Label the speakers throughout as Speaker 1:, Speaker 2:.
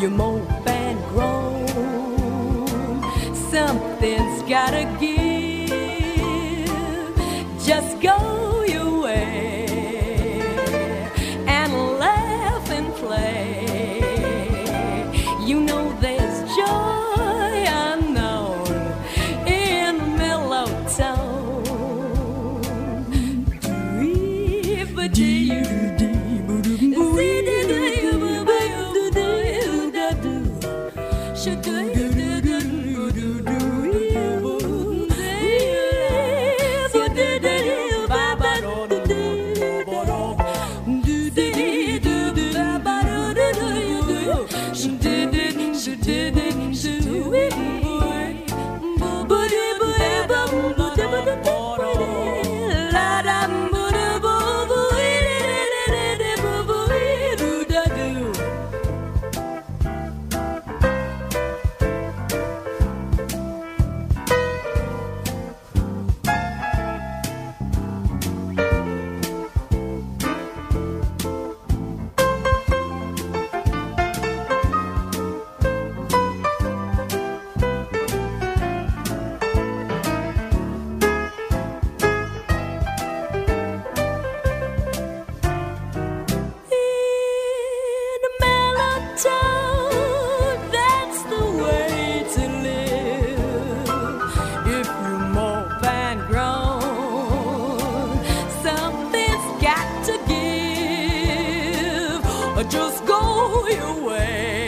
Speaker 1: you mope and just go your way.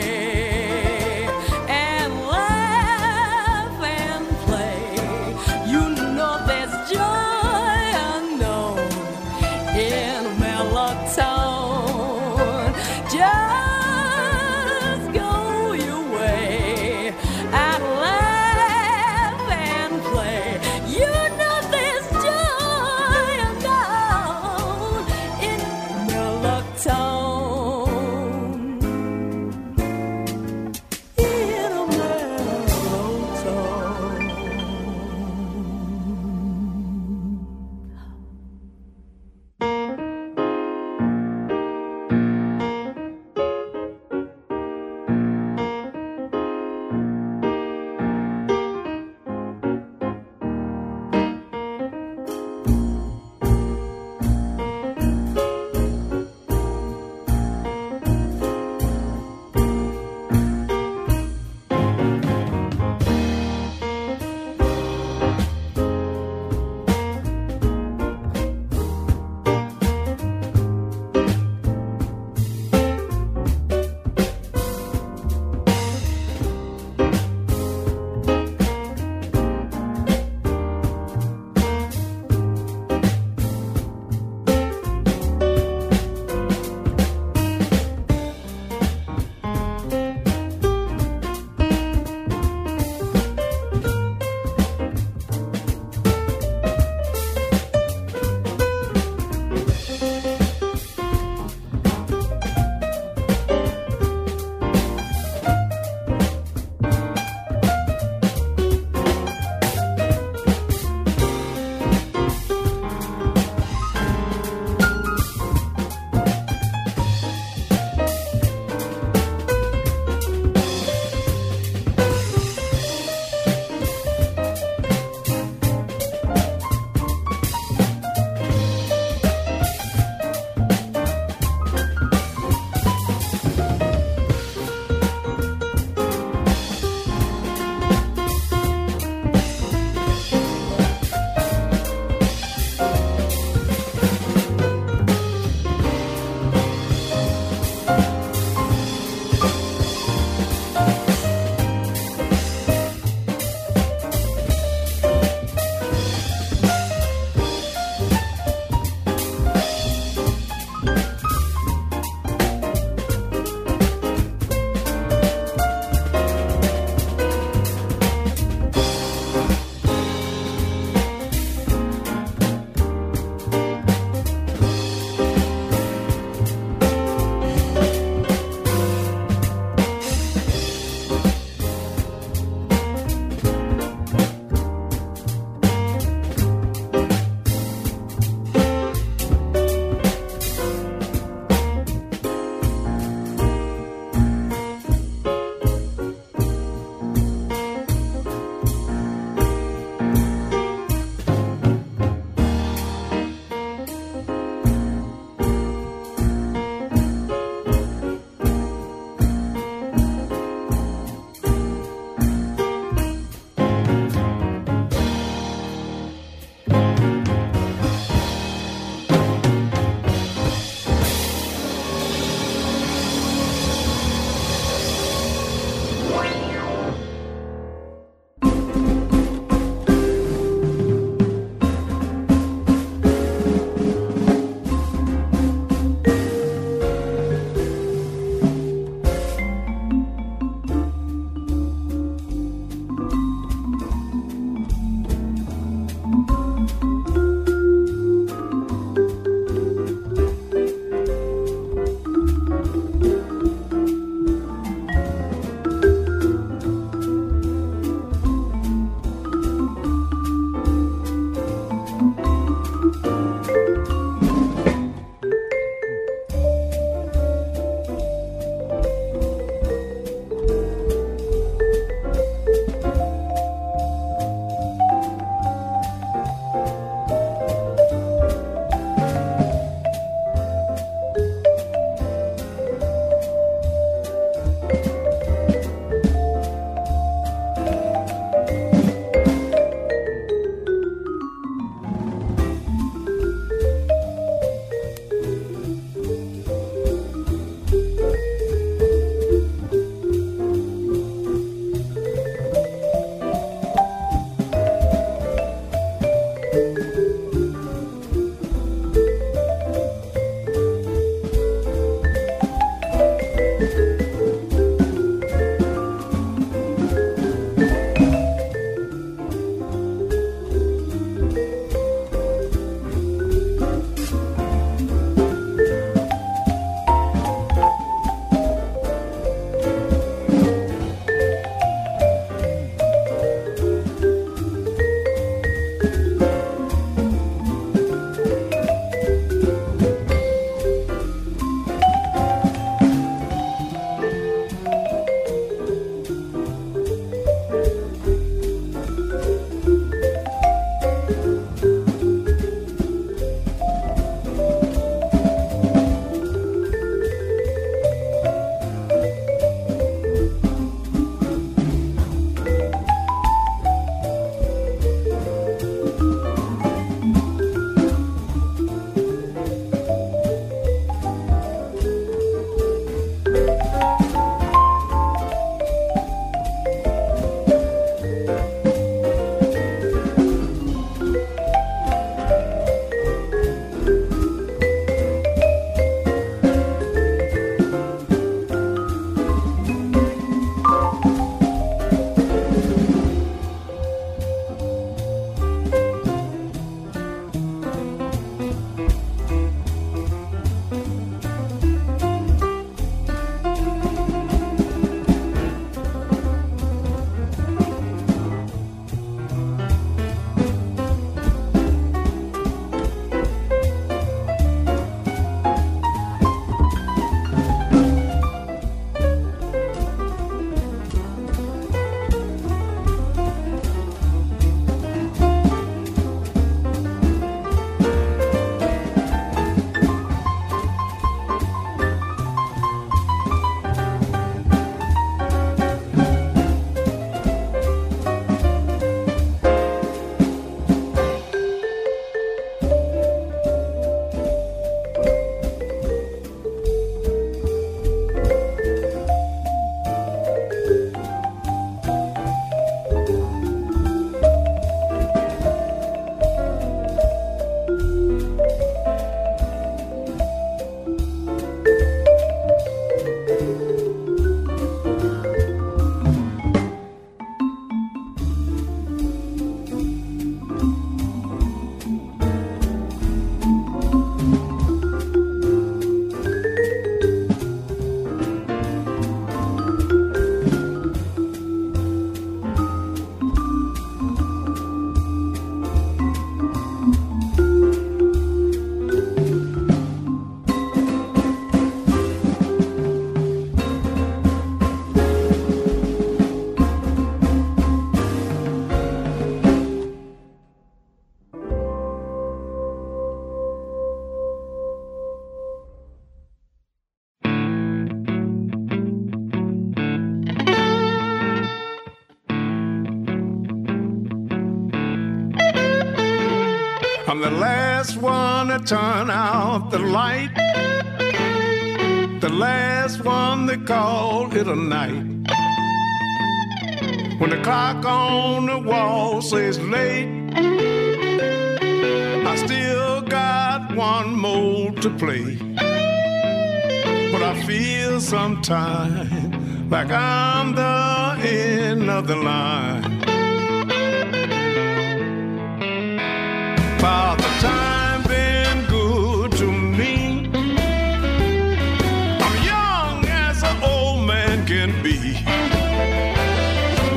Speaker 2: I'm the last one to turn out the light. The last one they call it a night. When the clock on the wall says late, I still got one more to play. But I feel sometimes like I'm the end of the line. Father time been good to me. I'm young as an old man can be.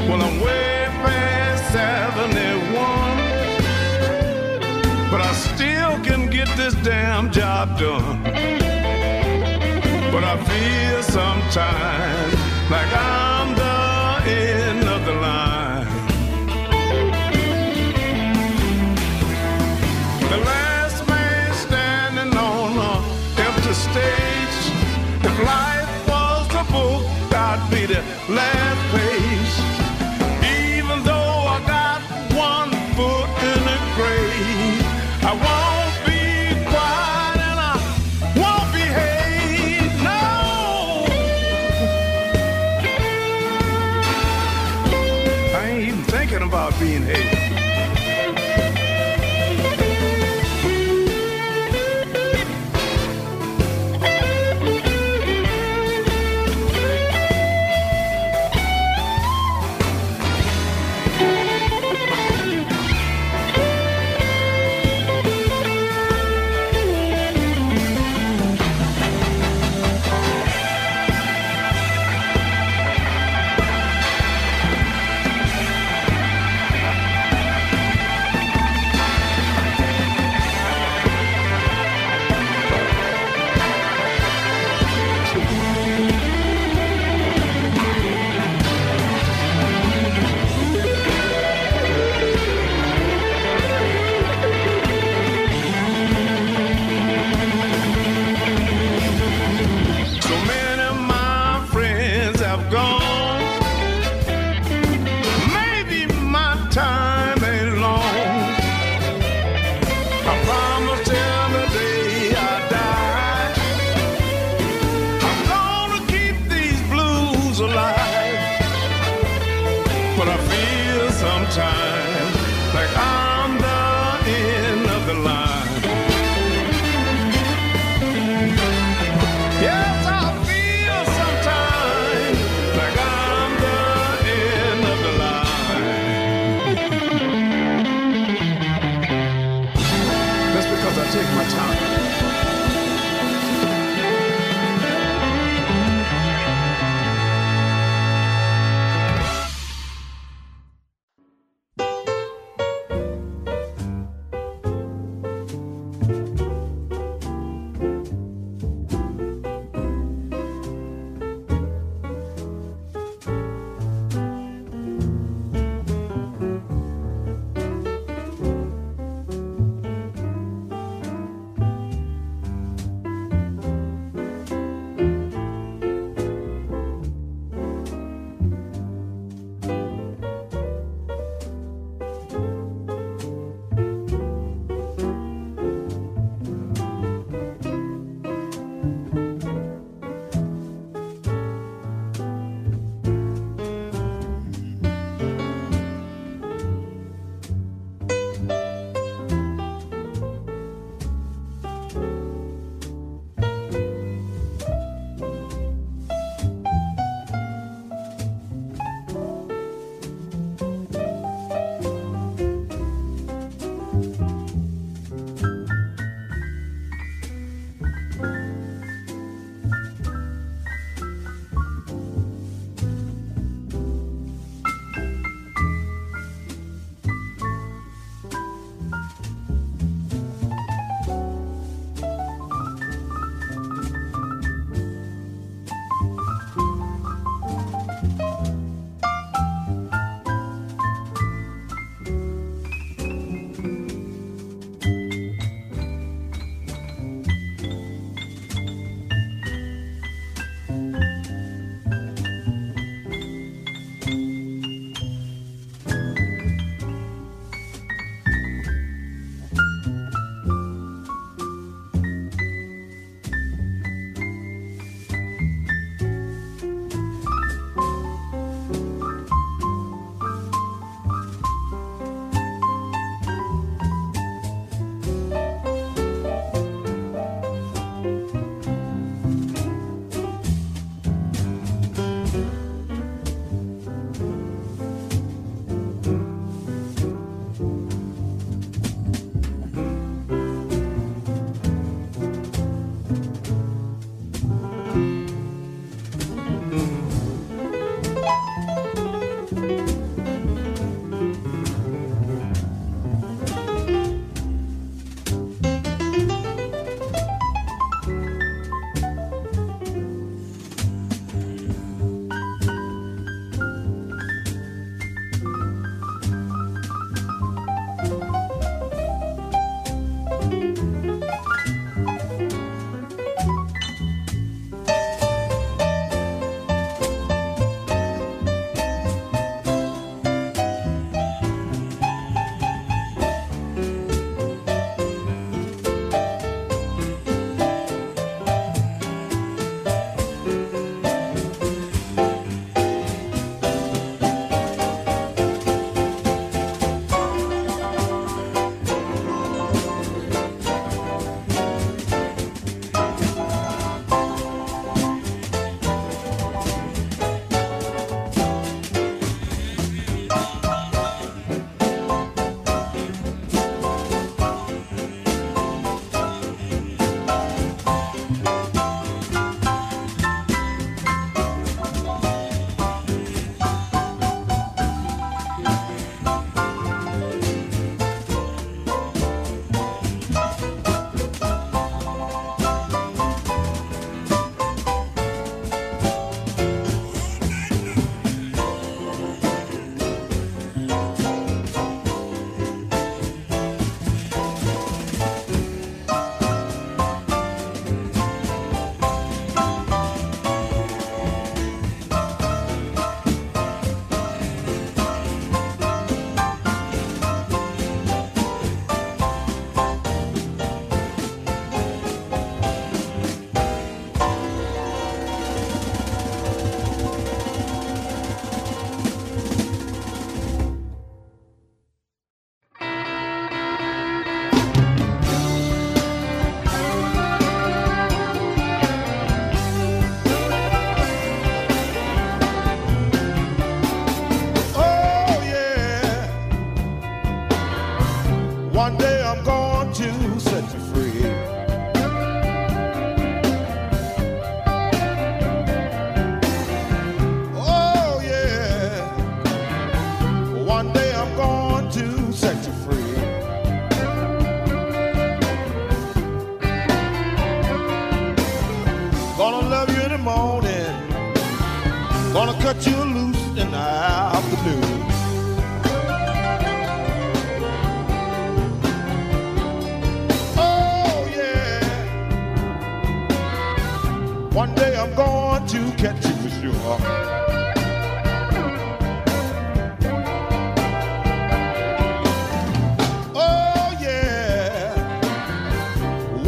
Speaker 2: Well, I'm way past 71, but I still can get this damn job done. But I feel sometimes like I'm life was a book, I'd be the last page.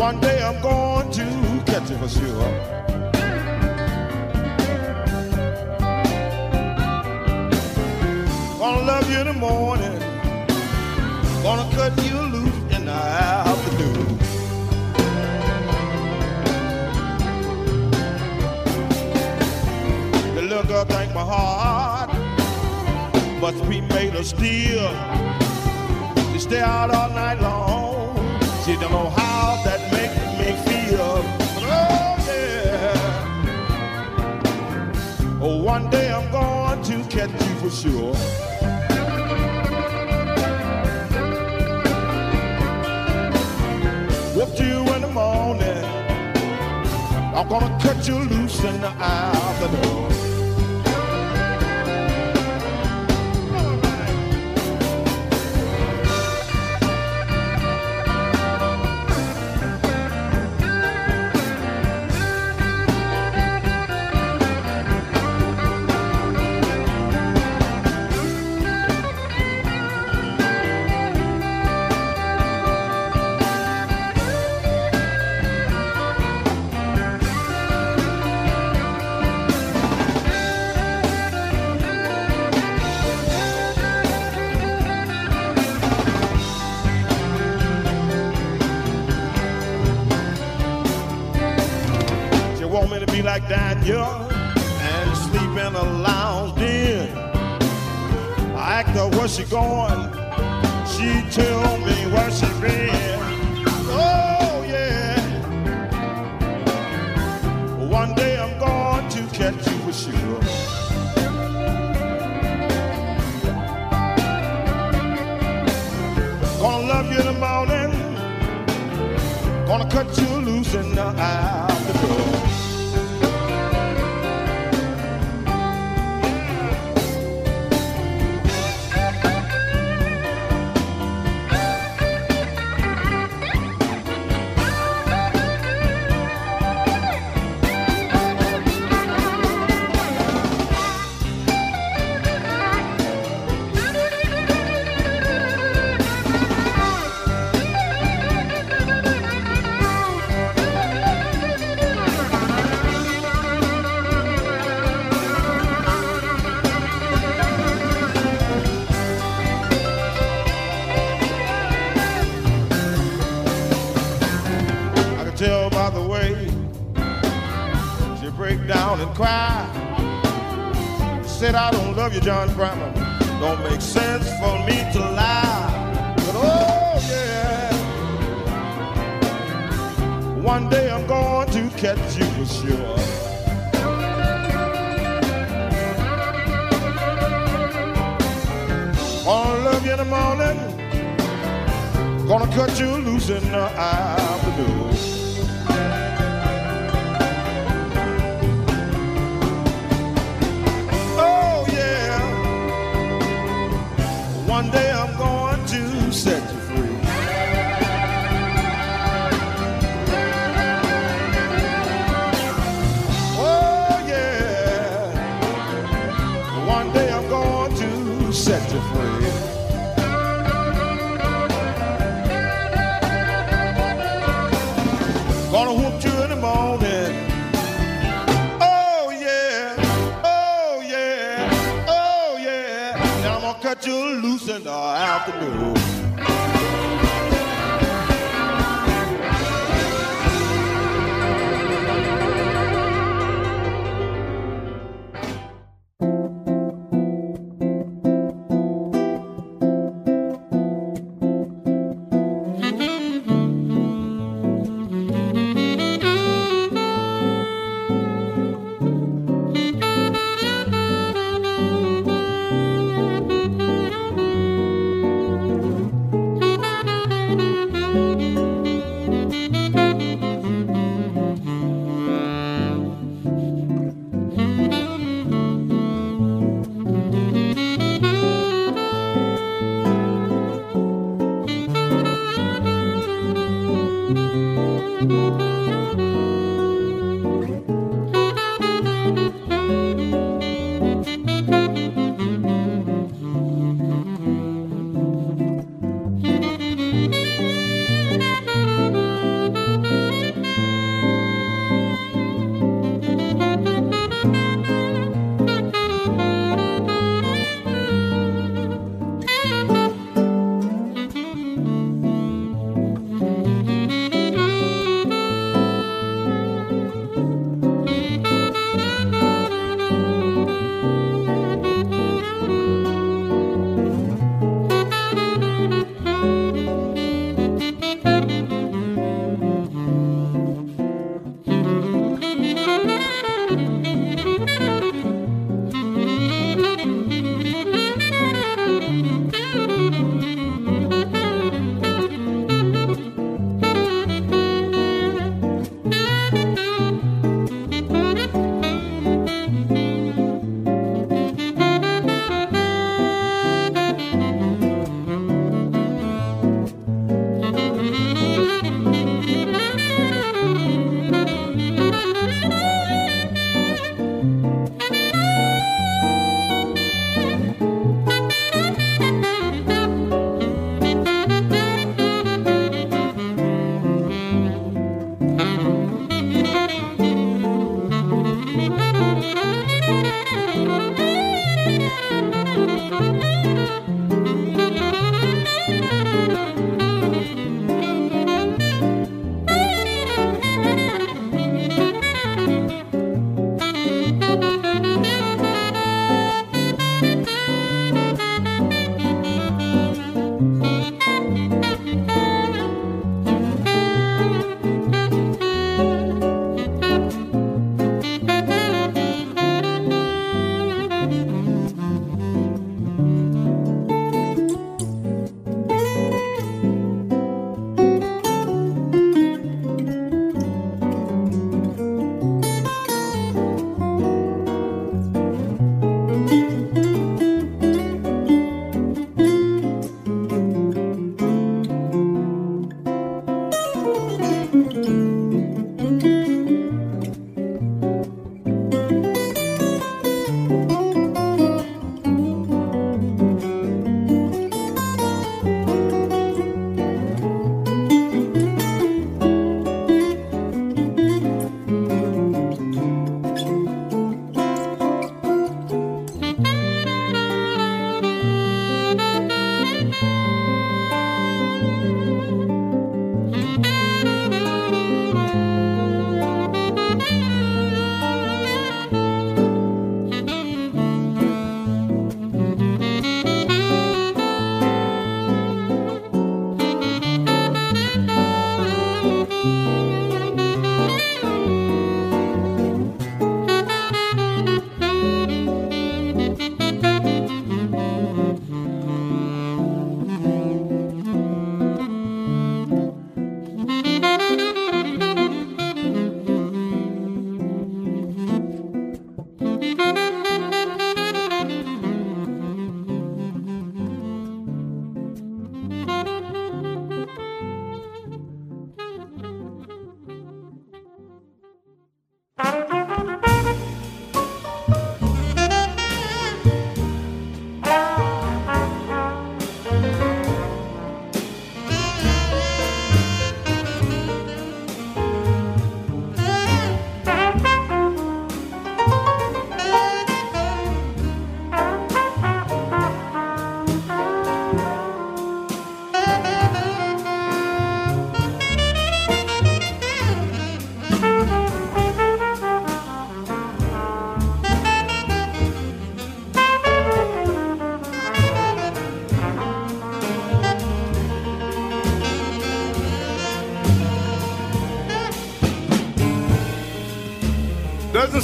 Speaker 2: One day I'm
Speaker 3: going to catch you for sure. Gonna love you in the morning. Gonna cut you loose in the afternoon. The little girl think my heart must be made of steel. She stay out all night long. She don't know how that one day I'm going to catch you for sure. Whoop you in the morning. I'm gonna cut you loose in the afternoon. Asked her where she going. She told me where she been. Oh yeah. One day I'm going to catch you for sure. Gonna love you in the morning. Gonna cut you loose in the afternoon. Love you, John Primer. Don't make sense for me to lie. But oh yeah, one day I'm going to catch you for sure. Gonna love you in the morning. Gonna cut you loose in the afternoon.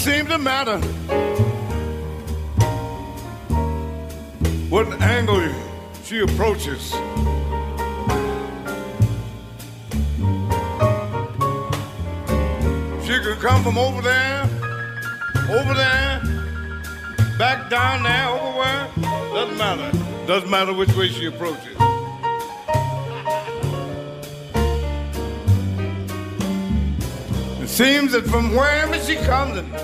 Speaker 2: Seem to matter what angle she approaches. She could come from over there, over there, back down there, over where. Doesn't matter. Doesn't matter which way she approaches. It seems that from wherever she comes,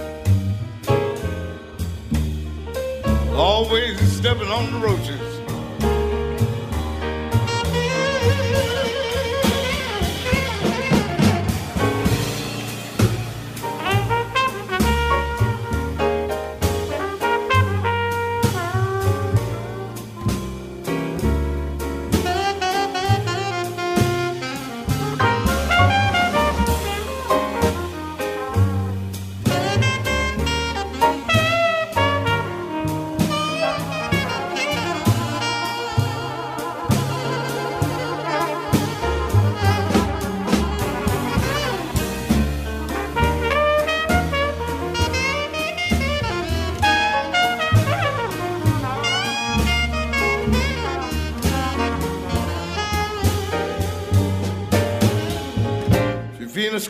Speaker 2: always stepping on the roaches.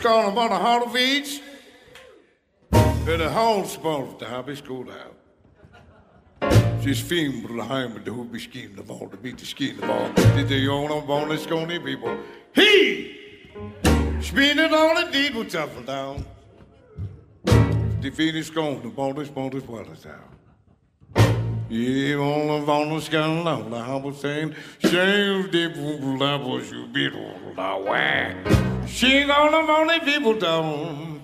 Speaker 2: Scorn about a each. Bij de houtspalt, daar heb ik school uit. Ze is fien voor de heim, de hoek misschien de bal, de beat de ski de bal. Dit de jongen van is gewoon niet people. He! Spinning all the deed will shuffle down. Feet is gone, the ball is ball is water down. De nou, daar was zijn. Shame die people, that was you, people, that way. She gonna money people down.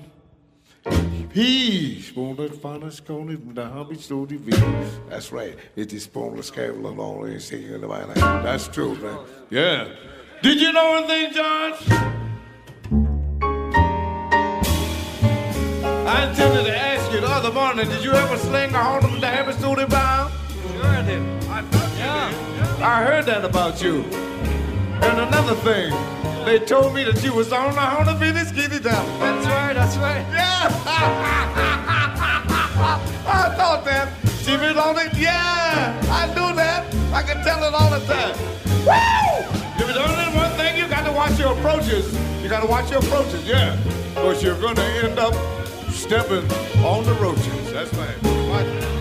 Speaker 2: Peace, won't find us going down, be slow to be. That's right. It is boneless cable and all they singing in the mind. That's true, man. Yeah. Did you know anything, George? I intended to ask you the other morning, did you ever sling a horn of the habit story bound?
Speaker 4: I did. I thought
Speaker 2: yeah. yeah. I heard that about you. And another thing. They told me that you was on the Honda Phoenix Skinny Down.
Speaker 4: That's right, that's right.
Speaker 2: Yeah! I thought that. On it. Yeah! I knew that. I can tell it all the time. Woo! If it's only one thing, you got to watch your approaches. You got to watch your approaches, yeah. Because you're going to end up stepping on the roaches. That's right. Watch.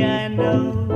Speaker 5: Away.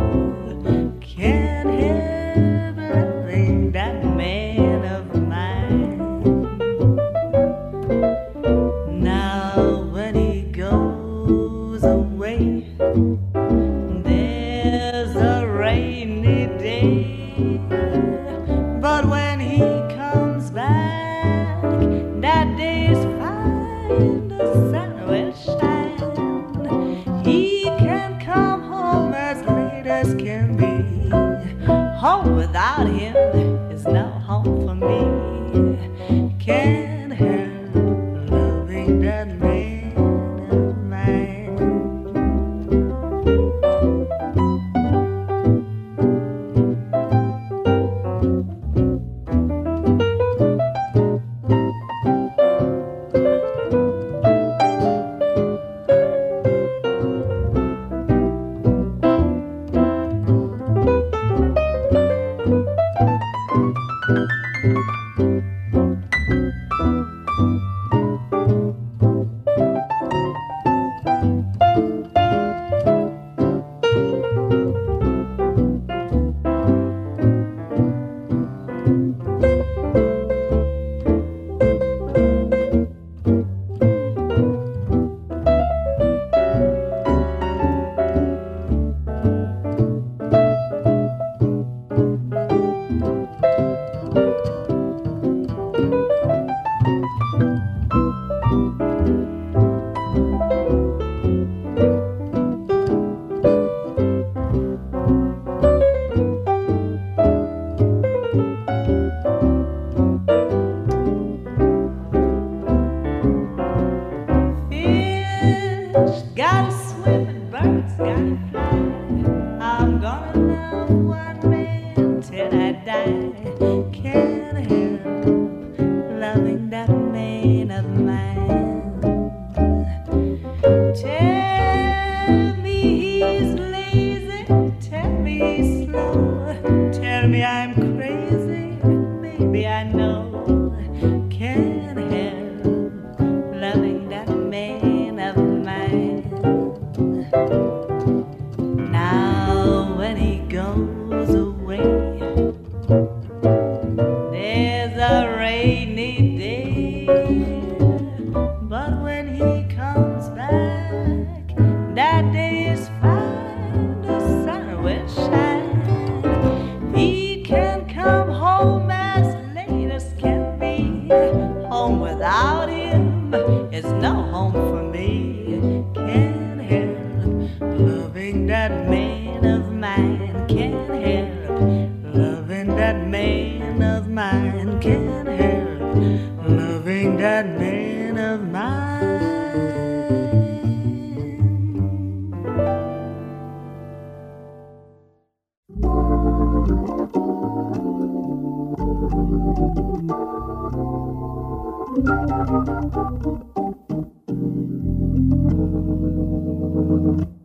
Speaker 5: Mm-hmm.